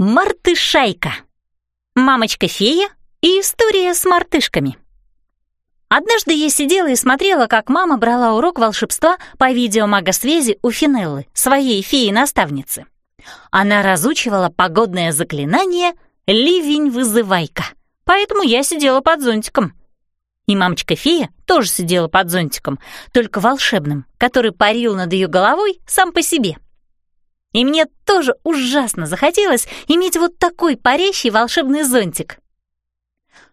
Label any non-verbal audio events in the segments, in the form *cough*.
Мартышайка. Мамочка-фея и история с мартышками. Однажды я сидела и смотрела, как мама брала урок волшебства по видеомагосвязи у Финеллы, своей феи-наставницы. Она разучивала погодное заклинание «Ливень-вызывайка», поэтому я сидела под зонтиком. И мамочка-фея тоже сидела под зонтиком, только волшебным, который парил над ее головой сам по себе — и мне тоже ужасно захотелось иметь вот такой парящий волшебный зонтик.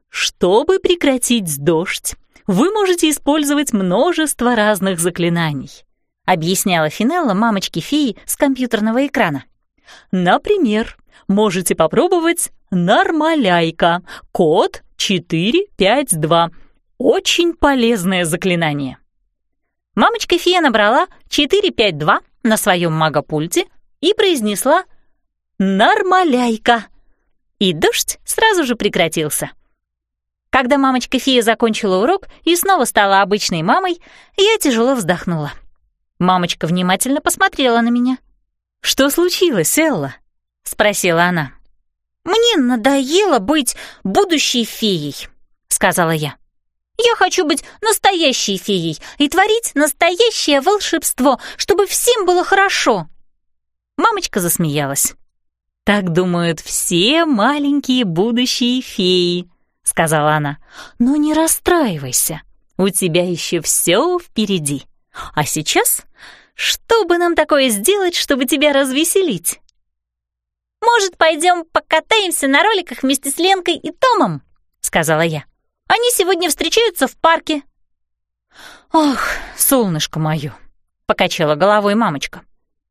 Чтобы прекратить дождь, вы можете использовать множество разных заклинаний, объясняла Финелла мамочке феи с компьютерного экрана. Например, можете попробовать нормаляйка, код 452. Очень полезное заклинание. Мамочка фея набрала 452 на своем магопульте и произнесла «Нормаляйка!» И дождь сразу же прекратился. Когда мамочка-фея закончила урок и снова стала обычной мамой, я тяжело вздохнула. Мамочка внимательно посмотрела на меня. «Что случилось, Элла?» — спросила она. «Мне надоело быть будущей феей», — сказала я. «Я хочу быть настоящей феей и творить настоящее волшебство, чтобы всем было хорошо». Мамочка засмеялась. «Так думают все маленькие будущие феи», — сказала она. «Но не расстраивайся, у тебя еще все впереди. А сейчас что бы нам такое сделать, чтобы тебя развеселить?» «Может, пойдем покатаемся на роликах вместе с Ленкой и Томом?» — сказала я. «Они сегодня встречаются в парке». «Ох, солнышко мое!» — покачала головой мамочка.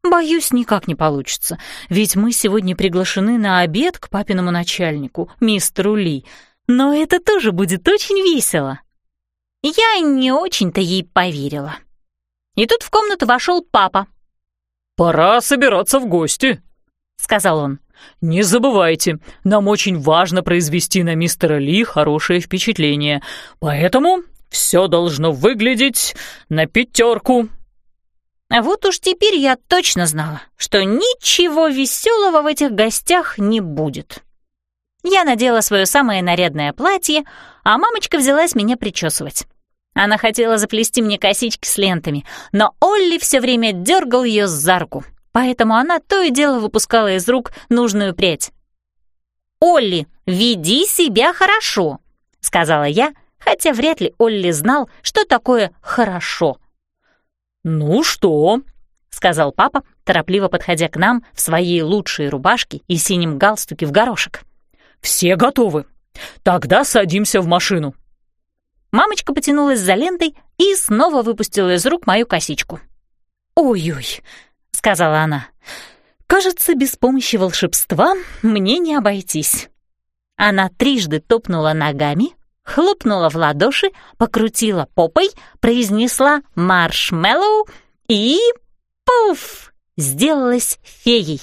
«Боюсь, никак не получится, ведь мы сегодня приглашены на обед к папиному начальнику, мистеру Ли. Но это тоже будет очень весело». Я не очень-то ей поверила. И тут в комнату вошел папа. «Пора собираться в гости», — сказал он. «Не забывайте, нам очень важно произвести на мистера Ли хорошее впечатление, поэтому все должно выглядеть на пятерку». А вот уж теперь я точно знала, что ничего веселого в этих гостях не будет. Я надела свое самое нарядное платье, а мамочка взялась меня причесывать. Она хотела заплести мне косички с лентами, но Олли все время дергал ее за руку, поэтому она то и дело выпускала из рук нужную прядь. «Олли, веди себя хорошо», — сказала я, хотя вряд ли Олли знал, что такое «хорошо». «Ну что?» — сказал папа, торопливо подходя к нам в своей лучшей рубашке и синем галстуке в горошек. «Все готовы. Тогда садимся в машину». Мамочка потянулась за лентой и снова выпустила из рук мою косичку. «Ой-ой», — сказала она, — «кажется, без помощи волшебства мне не обойтись». Она трижды топнула ногами, хлопнула в ладоши, покрутила попой, произнесла «маршмеллоу» и... пуф! Сделалась феей.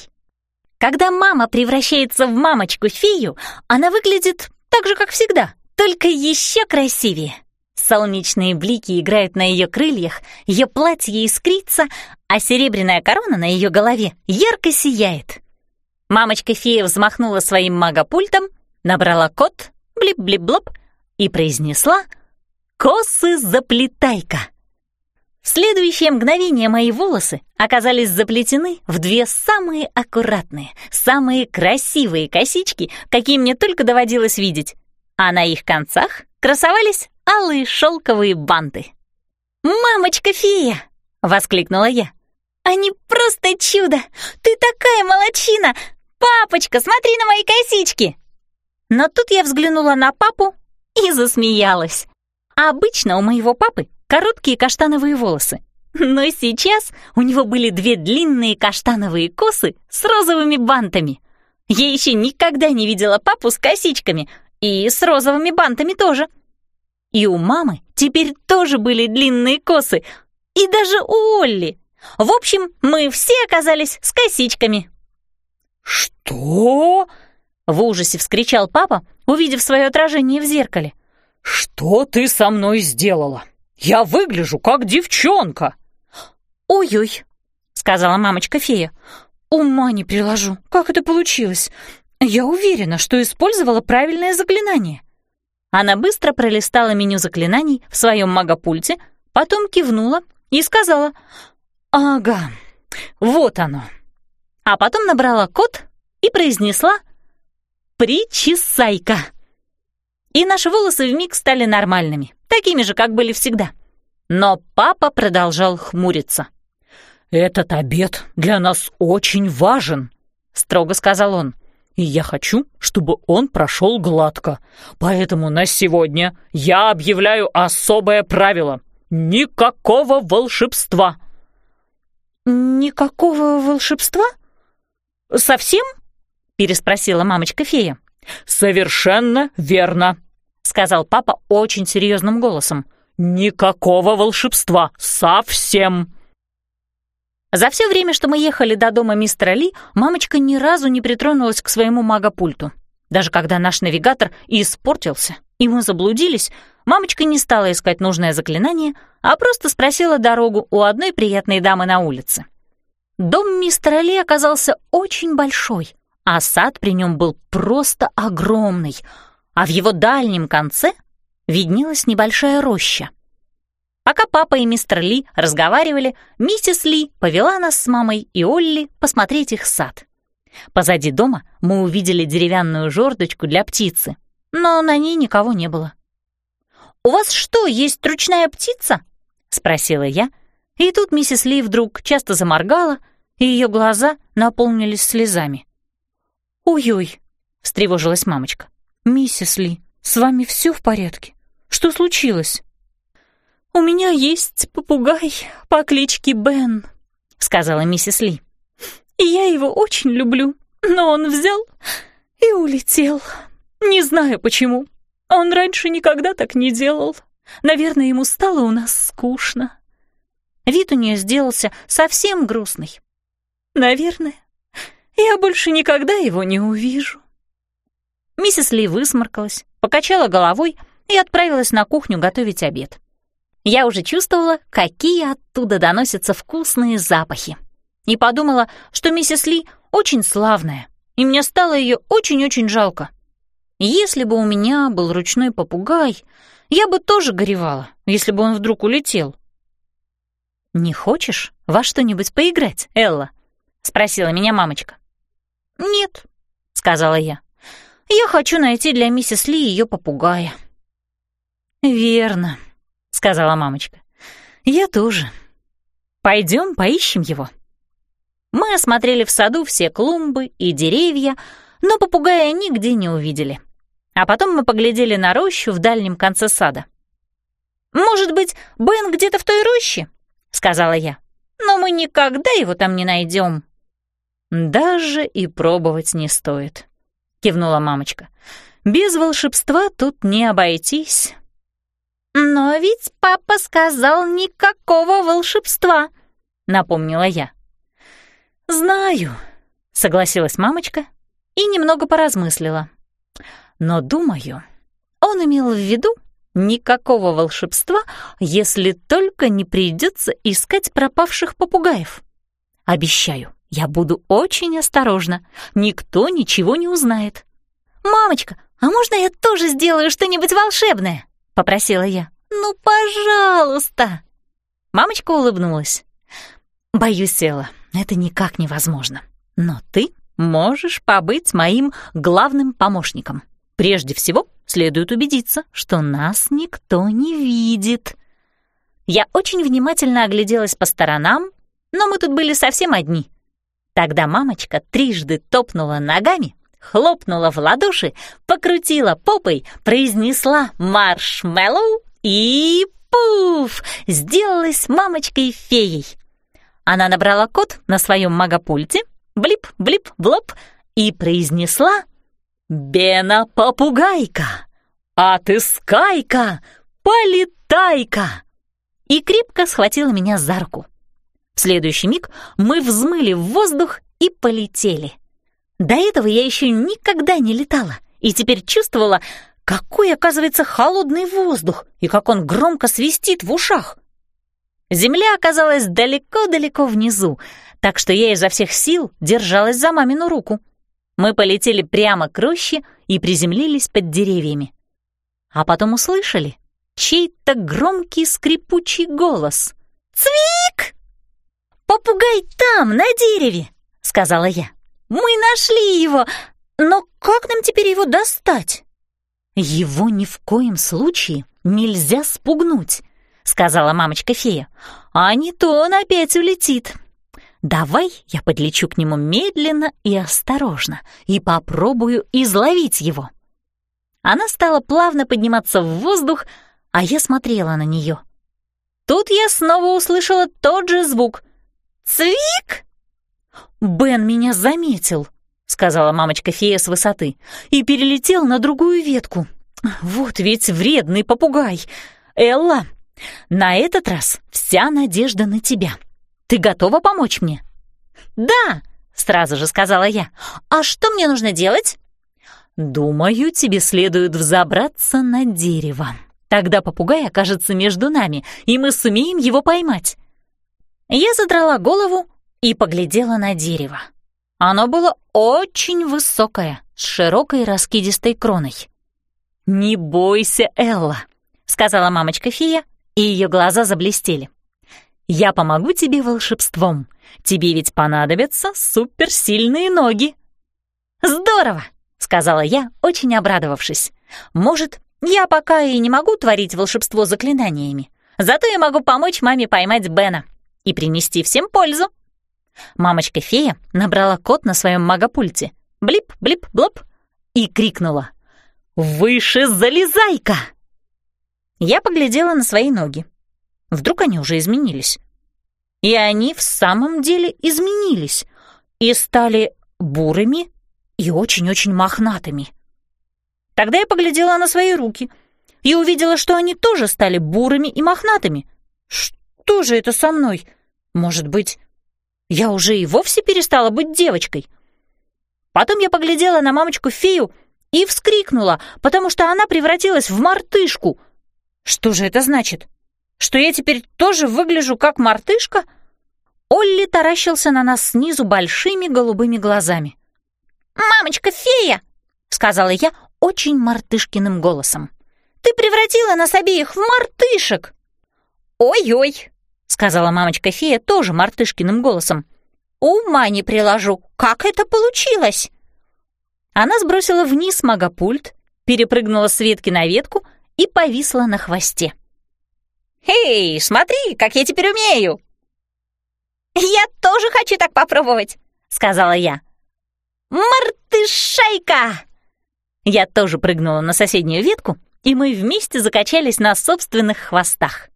Когда мама превращается в мамочку-фею, она выглядит так же, как всегда, только еще красивее. Солнечные блики играют на ее крыльях, ее платье искрится, а серебряная корона на ее голове ярко сияет. Мамочка-фея взмахнула своим магопультом, набрала код, блип-блип-блоп, и произнесла «Косы заплетайка». В следующее мгновение мои волосы оказались заплетены в две самые аккуратные, самые красивые косички, какие мне только доводилось видеть, а на их концах красовались алые шелковые банты. «Мамочка-фея!» — воскликнула я. «Они просто чудо! Ты такая молочина! Папочка, смотри на мои косички!» Но тут я взглянула на папу и засмеялась. Обычно у моего папы короткие каштановые волосы, но сейчас у него были две длинные каштановые косы с розовыми бантами. Я еще никогда не видела папу с косичками и с розовыми бантами тоже. И у мамы теперь тоже были длинные косы, и даже у Олли. В общем, мы все оказались с косичками. «Что?» В ужасе вскричал папа, увидев свое отражение в зеркале. «Что ты со мной сделала? Я выгляжу как девчонка!» «Ой-ой», — сказала мамочка-фея. «Ума не приложу, как это получилось. Я уверена, что использовала правильное заклинание. Она быстро пролистала меню заклинаний в своем магопульте, потом кивнула и сказала «Ага, вот оно». А потом набрала код и произнесла «Причесайка». И наши волосы вмиг стали нормальными, такими же, как были всегда. Но папа продолжал хмуриться. «Этот обед для нас очень важен», — строго сказал он. «И я хочу, чтобы он прошел гладко. Поэтому на сегодня я объявляю особое правило. Никакого волшебства!» «Никакого волшебства? Совсем?» — переспросила мамочка-фея. «Совершенно верно», — сказал папа очень серьезным голосом. «Никакого волшебства! Совсем!» За все время, что мы ехали до дома мистера Ли, мамочка ни разу не притронулась к своему магопульту. Даже когда наш навигатор и испортился, и мы заблудились, мамочка не стала искать нужное заклинание, а просто спросила дорогу у одной приятной дамы на улице. Дом мистера Ли оказался очень большой, а сад при нем был просто огромный, а в его дальнем конце виднелась небольшая роща. Пока папа и мистер Ли разговаривали, миссис Ли повела нас с мамой и Олли посмотреть их сад. Позади дома мы увидели деревянную жердочку для птицы, но на ней никого не было. «У вас что, есть ручная птица?» — спросила я, и тут миссис Ли вдруг часто заморгала, и ее глаза наполнились слезами. «Ой-ой», — встревожилась мамочка. «Миссис Ли, с вами все в порядке? Что случилось?» «У меня есть попугай по кличке Бен», — сказала миссис Ли. «И я его очень люблю, но он взял и улетел. Не знаю почему. Он раньше никогда так не делал. Наверное, ему стало у нас скучно». Вид у нее сделался совсем грустный. «Наверное, я больше никогда его не увижу». Миссис Ли высморкалась, покачала головой и отправилась на кухню готовить обед. Я уже чувствовала, какие оттуда доносятся вкусные запахи. И подумала, что миссис Ли очень славная, и мне стало ее очень-очень жалко. Если бы у меня был ручной попугай, я бы тоже горевала, если бы он вдруг улетел. «Не хочешь во что-нибудь поиграть, Элла?» — спросила меня мамочка. «Нет», — сказала я. «Я хочу найти для миссис Ли ее попугая». «Верно», — сказала мамочка. «Я тоже. Пойдем поищем его». Мы осмотрели в саду все клумбы и деревья, но попугая нигде не увидели. А потом мы поглядели на рощу в дальнем конце сада. «Может быть, Бен где-то в той роще?» — сказала я. «Но мы никогда его там не найдем». «Даже и пробовать не стоит», — кивнула мамочка. «Без волшебства тут не обойтись». «Но ведь папа сказал никакого волшебства», — напомнила я. «Знаю», — согласилась мамочка и немного поразмыслила. «Но, думаю, он имел в виду никакого волшебства, если только не придется искать пропавших попугаев. Обещаю, я буду очень осторожна, никто ничего не узнает». «Мамочка, а можно я тоже сделаю что-нибудь волшебное?» — попросила я. «Ну, пожалуйста!» Мамочка улыбнулась. «Боюсь, Села, это никак невозможно. Но ты можешь побыть моим главным помощником. Прежде всего, следует убедиться, что нас никто не видит». Я очень внимательно огляделась по сторонам, но мы тут были совсем одни. Тогда мамочка трижды топнула ногами, хлопнула в ладоши, покрутила попой, произнесла маршмеллоу и пуф! Сделалась мамочкой-феей. Она набрала код на своем магопульте, блип-блип-блоп, и произнесла «Бена-попугайка, отыскай-ка, полетай-ка!» и крепко схватила меня за руку. В следующий миг мы взмыли в воздух и полетели. До этого я еще никогда не летала и теперь чувствовала, какой, оказывается, холодный воздух и как он громко свистит в ушах. Земля оказалась далеко-далеко внизу, так что я изо всех сил держалась за мамину руку. Мы полетели прямо к роще и приземлились под деревьями. А потом услышали чей-то громкий скрипучий голос. «Цвик!» «Попугай там, на дереве!» — сказала я. «Мы нашли его, но как нам теперь его достать?» «Его ни в коем случае нельзя спугнуть», — сказала мамочка-фея. «А не то он опять улетит. Давай я подлечу к нему медленно и осторожно и попробую изловить его». Она стала плавно подниматься в воздух, а я смотрела на нее. Тут я снова услышала тот же звук. «Цвик!» «Бен меня заметил», — сказала мамочка-фея с высоты, «и перелетел на другую ветку. Вот ведь вредный попугай. Элла, на этот раз вся надежда на тебя. Ты готова помочь мне?» «Да», — сразу же сказала я. «А что мне нужно делать?» «Думаю, тебе следует взобраться на дерево. Тогда попугай окажется между нами, и мы сумеем его поймать». Я задрала голову и поглядела на дерево. Оно было очень высокое, с широкой раскидистой кроной. «Не бойся, Элла», — сказала мамочка-фия, и ее глаза заблестели. «Я помогу тебе волшебством. Тебе ведь понадобятся суперсильные ноги». «Здорово!» — сказала я, очень обрадовавшись. «Может, я пока и не могу творить волшебство заклинаниями, зато я могу помочь маме поймать Бена и принести всем пользу». Мамочка-фея набрала код на своем магопульте. Блип-блип-блоп и крикнула. «Выше залезай-ка!» Я поглядела на свои ноги. Вдруг они уже изменились. И они в самом деле изменились и стали бурыми и очень-очень мохнатыми. Тогда я поглядела на свои руки и увидела, что они тоже стали бурыми и мохнатыми. Что же это со мной? Может быть, я уже и вовсе перестала быть девочкой? Потом я поглядела на мамочку-фею и вскрикнула, потому что она превратилась в мартышку. Что же это значит? Что я теперь тоже выгляжу как мартышка? Олли таращился на нас снизу большими голубыми глазами. «Мамочка-фея!» — сказала я очень мартышкиным голосом. «Ты превратила нас обеих в мартышек!» «Ой-ой!» — сказала мамочка-фея тоже мартышкиным голосом. «Ума не приложу! Как это получилось?» Она сбросила вниз магопульт, перепрыгнула с ветки на ветку и повисла на хвосте. «Эй, смотри, как я теперь умею!» «Я тоже хочу так попробовать», — сказала я. «Мартышайка!» Я тоже прыгнула на соседнюю ветку, и мы вместе закачались на собственных хвостах.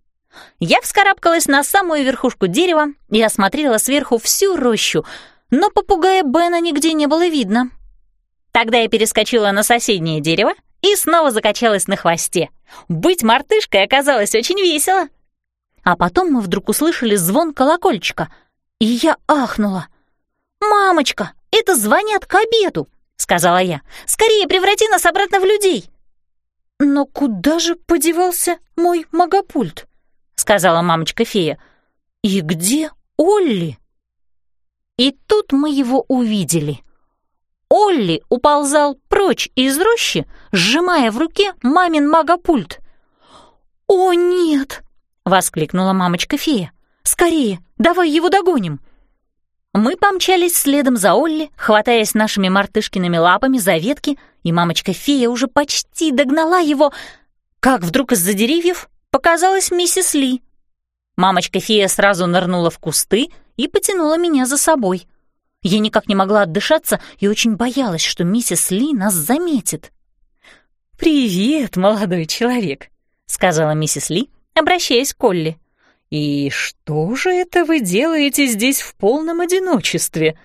Я вскарабкалась на самую верхушку дерева и осмотрела сверху всю рощу, но попугая Бена нигде не было видно. Тогда я перескочила на соседнее дерево и снова закачалась на хвосте. Быть мартышкой оказалось очень весело. А потом мы вдруг услышали звон колокольчика, и я ахнула. «Мамочка, это звонят к обеду!» — сказала я. «Скорее преврати нас обратно в людей!» «Но куда же подевался мой магопульт?» — сказала мамочка-фея. «И где Олли?» И тут мы его увидели. Олли уползал прочь из рощи, сжимая в руке мамин магопульт. «О, нет!» — воскликнула мамочка-фея. «Скорее, давай его догоним!» Мы помчались следом за Олли, хватаясь нашими мартышкиными лапами за ветки, и мамочка-фея уже почти догнала его, как вдруг из-за деревьев показалась миссис Ли. Мамочка-фея сразу нырнула в кусты и потянула меня за собой. Я никак не могла отдышаться и очень боялась, что миссис Ли нас заметит. «Привет, молодой человек», — сказала миссис Ли, обращаясь к Олли. «И что же это вы делаете здесь в полном одиночестве?»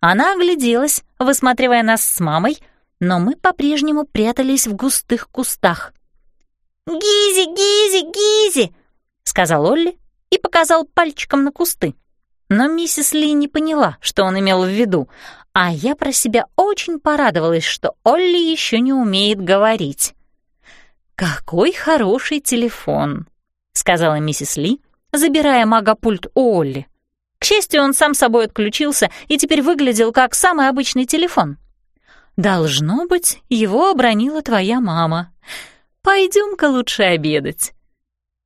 Она огляделась, высматривая нас с мамой, но мы по-прежнему прятались в густых кустах. «Гизи, Гизи, Гизи!» — сказал Олли и показал пальчиком на кусты. Но миссис Ли не поняла, что он имел в виду, а я про себя очень порадовалась, что Олли еще не умеет говорить. «Какой хороший телефон!» — сказала миссис Ли, забирая магопульт у Олли. К счастью, он сам собой отключился и теперь выглядел как самый обычный телефон. Должно быть, его обронила твоя мама. Пойдем-ка лучше обедать».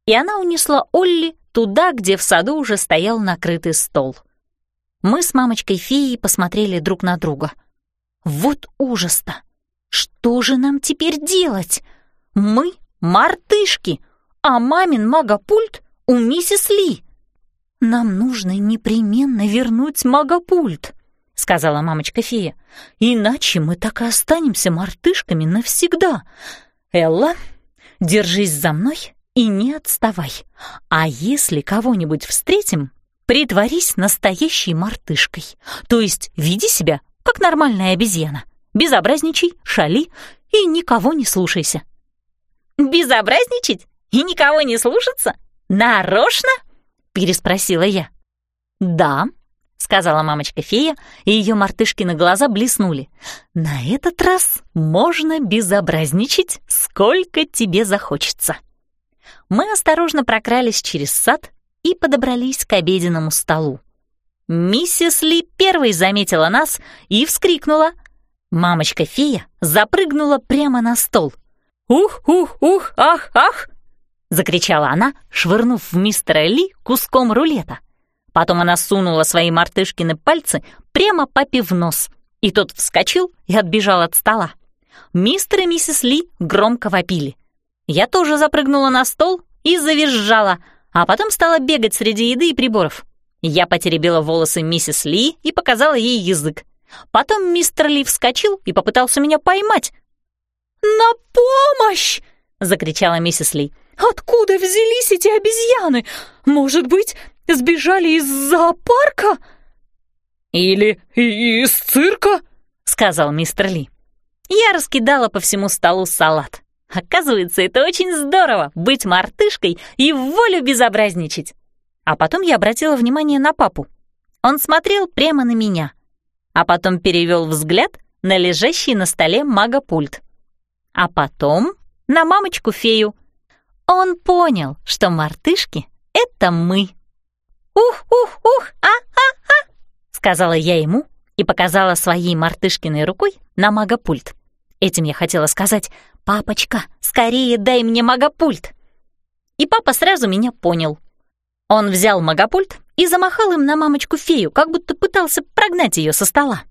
И она унесла Олли туда, где в саду уже стоял накрытый стол. Мы с мамочкой-феей посмотрели друг на друга. Вот ужас-то! Что же нам теперь делать? Мы — мартышки, а мамин магопульт у миссис Ли. Нам нужно непременно вернуть магопульт, сказала мамочка-фея. Иначе мы так и останемся мартышками навсегда. Элла, держись за мной и не отставай. А если кого-нибудь встретим, притворись настоящей мартышкой. То есть веди себя, как нормальная обезьяна. Безобразничай, шали и никого не слушайся. «Безобразничать и никого не слушаться? Нарочно?» — переспросила я. «Да», — сказала мамочка-фея, и ее мартышкины глаза блеснули. «На этот раз можно безобразничать, сколько тебе захочется». Мы осторожно прокрались через сад и подобрались к обеденному столу. Миссис Ли первой заметила нас и вскрикнула. Мамочка-фея запрыгнула прямо на стол — «Ух, ух, ух, ах, ах!» — закричала она, швырнув в мистера Ли куском рулета. Потом она сунула свои мартышкины пальцы прямо папе в нос, и тот вскочил и отбежал от стола. Мистер и миссис Ли громко вопили. Я тоже запрыгнула на стол и завизжала, а потом стала бегать среди еды и приборов. Я потеребила волосы миссис Ли и показала ей язык. Потом мистер Ли вскочил и попытался меня поймать, «На помощь!» — закричала миссис Ли. «Откуда взялись эти обезьяны? Может быть, сбежали из зоопарка?» «Или из цирка?» — сказал мистер Ли. Я раскидала по всему столу салат. Оказывается, это очень здорово — быть мартышкой и в волю безобразничать. А потом я обратила внимание на папу. Он смотрел прямо на меня, а потом перевел взгляд на лежащий на столе магопульт а потом на мамочку-фею. Он понял, что мартышки — это мы. «Ух-ух-ух, а-а-а!» — сказала я ему и показала своей мартышкиной рукой на магопульт. Этим я хотела сказать «Папочка, скорее дай мне магопульт!» И папа сразу меня понял. Он взял магопульт и замахал им на мамочку-фею, как будто пытался прогнать ее со стола.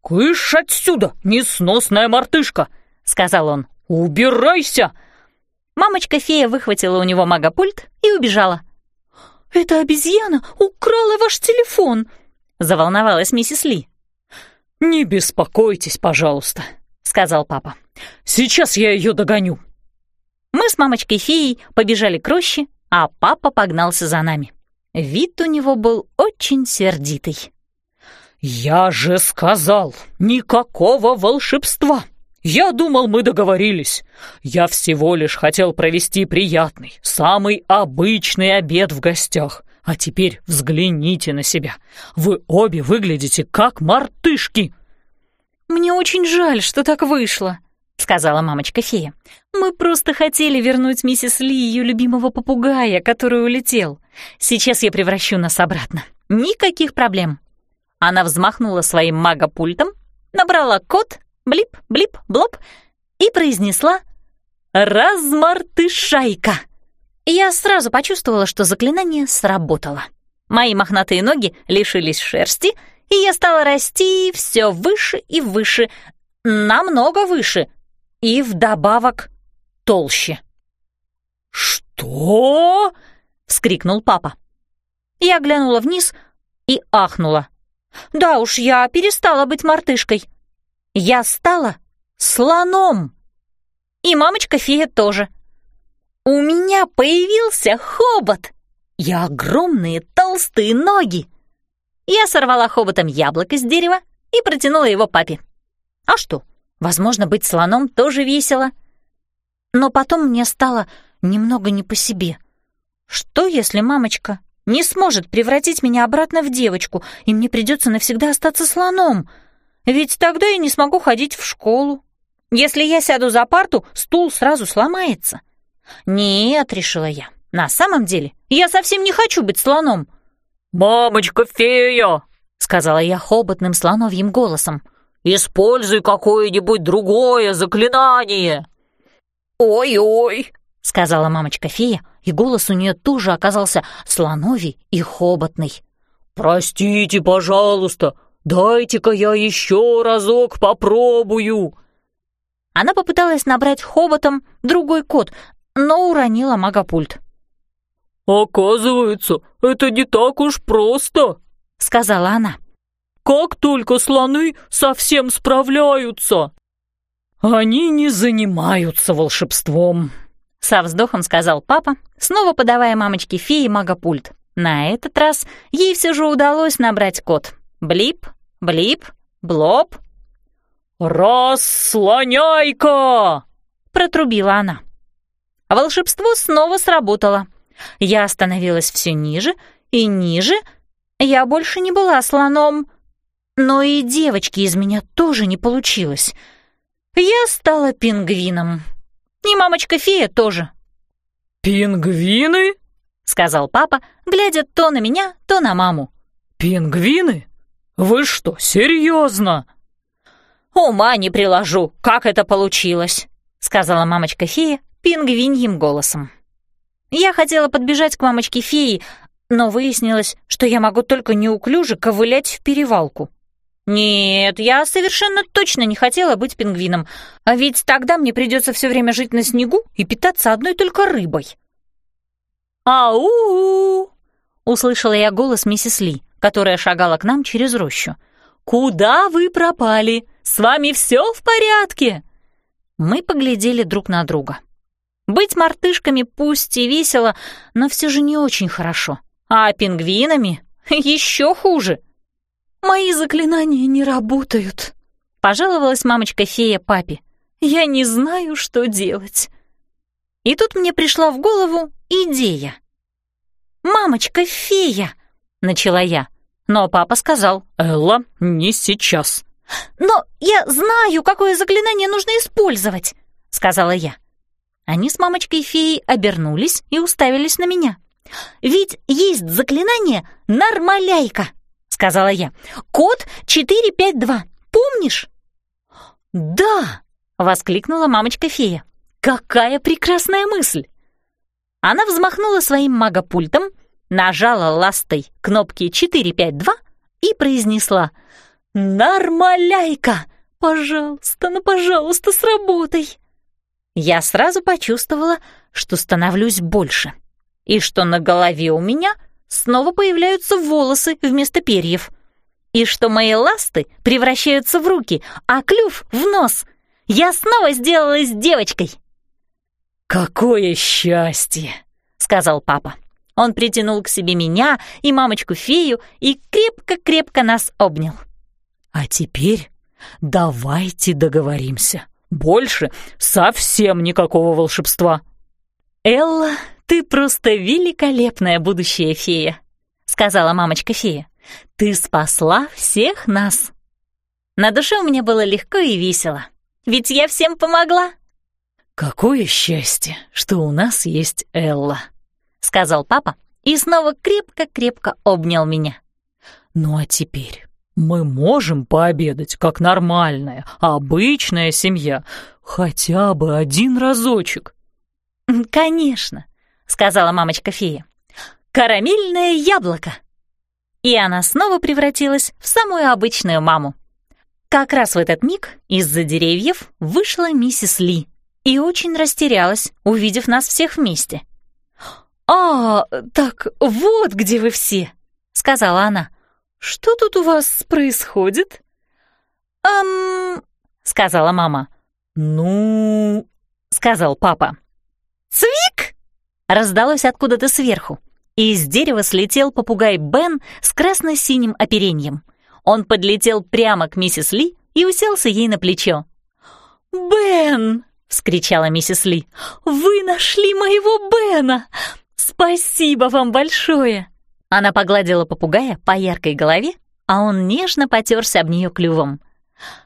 «Кыш отсюда, несносная мартышка!» — сказал он. «Убирайся!» Мамочка-фея выхватила у него магопульт и убежала. «Эта обезьяна украла ваш телефон!» — заволновалась миссис Ли. «Не беспокойтесь, пожалуйста», — сказал папа. «Сейчас я ее догоню». Мы с мамочкой-феей побежали к роще, а папа погнался за нами. Вид у него был очень сердитый. «Я же сказал, никакого волшебства!» «Я думал, мы договорились. Я всего лишь хотел провести приятный, самый обычный обед в гостях. А теперь взгляните на себя. Вы обе выглядите как мартышки». «Мне очень жаль, что так вышло», — сказала мамочка-фея. «Мы просто хотели вернуть миссис Ли ее любимого попугая, который улетел. Сейчас я превращу нас обратно. Никаких проблем». Она взмахнула своим магопультом, набрала код блип, блип, блоп и произнесла «Размартышайка». Я сразу почувствовала, что заклинание сработало. Мои мохнатые ноги лишились шерсти, и я стала расти все выше и выше, намного выше, и вдобавок толще. «Что?» — вскрикнул папа. Я глянула вниз и ахнула. Да уж, я перестала быть мартышкой. Я стала слоном. И мамочка-фея тоже. У меня появился хобот. И огромные толстые ноги. Я сорвала хоботом яблоко с дерева и протянула его папе. А что, возможно, быть слоном тоже весело. Но потом мне стало немного не по себе. Что, если мамочка не сможет превратить меня обратно в девочку, и мне придется навсегда остаться слоном — ведь тогда я не смогу ходить в школу. Если я сяду за парту, стул сразу сломается. Нет, решила я. На самом деле, я совсем не хочу быть слоном. «Мамочка-фея!» — сказала я хоботным слоновьим голосом. Используй какое-нибудь другое заклинание!» «Ой-ой!» — сказала мамочка-фея, и голос у нее тоже оказался слоновий и хоботный. «Простите, пожалуйста, дайте-ка я еще разок попробую!» Она попыталась набрать хоботом другой код, но уронила магопульт. «Оказывается, это не так уж просто», — сказала она. «Как только слоны совсем справляются!» «Они не занимаются волшебством», — со вздохом сказал папа, снова подавая мамочке феи магопульт. На этот раз ей все же удалось набрать код. Блип, блип, блоп. «Расслоняй-ка!» — протрубила она. Волшебство снова сработало. Я становилась все ниже и ниже. Я больше не была слоном. Но и девочки из меня тоже не получилось. Я стала пингвином. И мамочка-фея тоже. «Пингвины?» — сказал папа, глядя то на меня, то на маму. «Пингвины? Вы что, серьезно?» «Ума не приложу, как это получилось», — сказала мамочка-фея пингвиньим голосом. Я хотела подбежать к мамочке-феи, но выяснилось, что я могу только неуклюже ковылять в перевалку. Нет, я совершенно точно не хотела быть пингвином, а ведь тогда мне придется все время жить на снегу и питаться одной только рыбой. «Ау!» — услышала я голос миссис Ли, которая шагала к нам через рощу. «Куда вы пропали? С вами все в порядке?» Мы поглядели друг на друга. Быть мартышками пусть и весело, но все же не очень хорошо. А пингвинами *laughs* еще хуже. «Мои заклинания не работают», — пожаловалась мамочка-фея папе. «Я не знаю, что делать». И тут мне пришла в голову идея. «Мамочка-фея», — начала я. Но папа сказал, «Элла, не сейчас». «Но я знаю, какое заклинание нужно использовать», — сказала я. Они с мамочкой-феей обернулись и уставились на меня. «Ведь есть заклинание «Нормаляйка», — сказала я. «Код 452, помнишь?» «Да!» — воскликнула мамочка-фея. «Какая прекрасная мысль!» Она взмахнула своим магопультом, нажала ластой кнопки 452 и произнесла «Нормаляйка! Пожалуйста, ну, пожалуйста, сработай!» Я сразу почувствовала, что становлюсь больше, и что на голове у меня снова появляются волосы вместо перьев, и что мои ласты превращаются в руки, а клюв — в нос. Я снова сделалась девочкой. «Какое счастье!» — сказал папа. Он притянул к себе меня и мамочку-фею и крепко-крепко нас обнял. «А теперь давайте договоримся. Больше совсем никакого волшебства». «Элла, ты просто великолепная будущая фея», — сказала мамочка-фея. «Ты спасла всех нас». На душе у меня было легко и весело, ведь я всем помогла. «Какое счастье, что у нас есть Элла», — сказал папа и снова крепко-крепко обнял меня. «Ну а теперь мы можем пообедать, как нормальная, обычная семья, хотя бы один разочек». «Конечно», — сказала мамочка-фея. «Карамельное яблоко». И она снова превратилась в самую обычную маму. Как раз в этот миг из-за деревьев вышла миссис Ли и очень растерялась, увидев нас всех вместе. «А, так вот где вы все!» — сказала она. «Что тут у вас происходит?» «Эм...» — сказала мама. «Ну...» — сказал папа. «Цвик!» — раздалось откуда-то сверху, и из дерева слетел попугай Бен с красно-синим оперением. Он подлетел прямо к миссис Ли и уселся ей на плечо. «Бен!» — вскричала миссис Ли. «Вы нашли моего Бена! Спасибо вам большое!» Она погладила попугая по яркой голове, а он нежно потерся об нее клювом.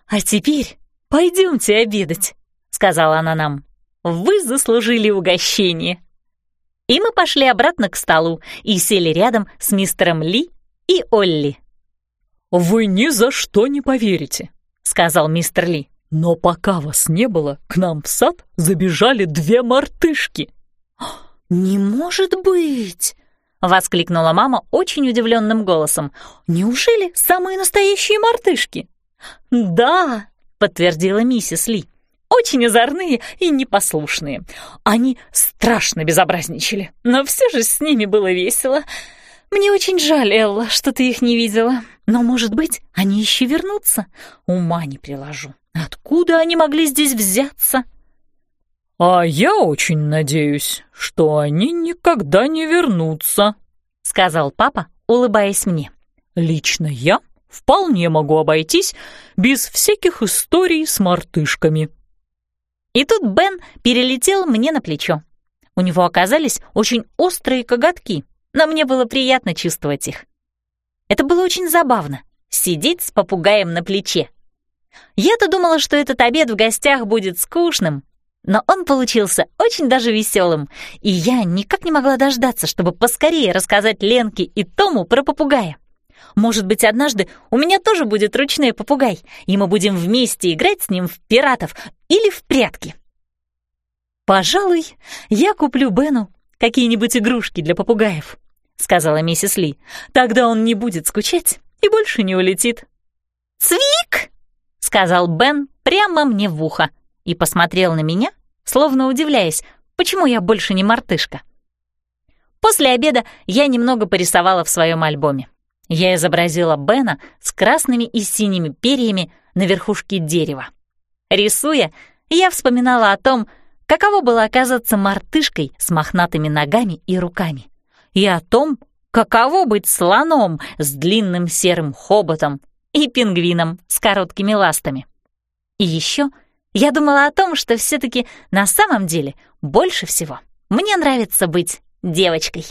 «А теперь пойдемте обедать», — сказала она нам. «Вы заслужили угощение». И мы пошли обратно к столу и сели рядом с мистером Ли и Олли. «Вы ни за что не поверите», — сказал мистер Ли. «Но пока вас не было, к нам в сад забежали две мартышки». «Не может быть!» — воскликнула мама очень удивленным голосом. «Неужели самые настоящие мартышки?» «Да!» — подтвердила миссис Ли. «Очень озорные и непослушные. Они страшно безобразничали, но все же с ними было весело. Мне очень жаль, Элла, что ты их не видела. Но, может быть, они еще вернутся? Ума не приложу. Откуда они могли здесь взяться?» «А я очень надеюсь, что они никогда не вернутся», — сказал папа, улыбаясь мне. «Лично я вполне могу обойтись без всяких историй с мартышками». И тут Бен перелетел мне на плечо. У него оказались очень острые коготки, но мне было приятно чувствовать их. Это было очень забавно — сидеть с попугаем на плече. Я-то думала, что этот обед в гостях будет скучным, но он получился очень даже веселым, и я никак не могла дождаться, чтобы поскорее рассказать Ленке и Тому про попугая. Может быть, однажды у меня тоже будет ручной попугай, и мы будем вместе играть с ним в пиратов или в прятки. «Пожалуй, я куплю Бену какие-нибудь игрушки для попугаев», — сказала миссис Ли. «Тогда он не будет скучать и больше не улетит». «Цвик!» — сказал Бен прямо мне в ухо и посмотрел на меня, словно удивляясь, почему я больше не мартышка. После обеда я немного порисовала в своем альбоме. Я изобразила Бена с красными и синими перьями на верхушке дерева. Рисуя, я вспоминала о том, каково было оказаться мартышкой с мохнатыми ногами и руками, и о том, каково быть слоном с длинным серым хоботом и пингвином с короткими ластами. И еще я думала о том, что все-таки на самом деле больше всего мне нравится быть девочкой.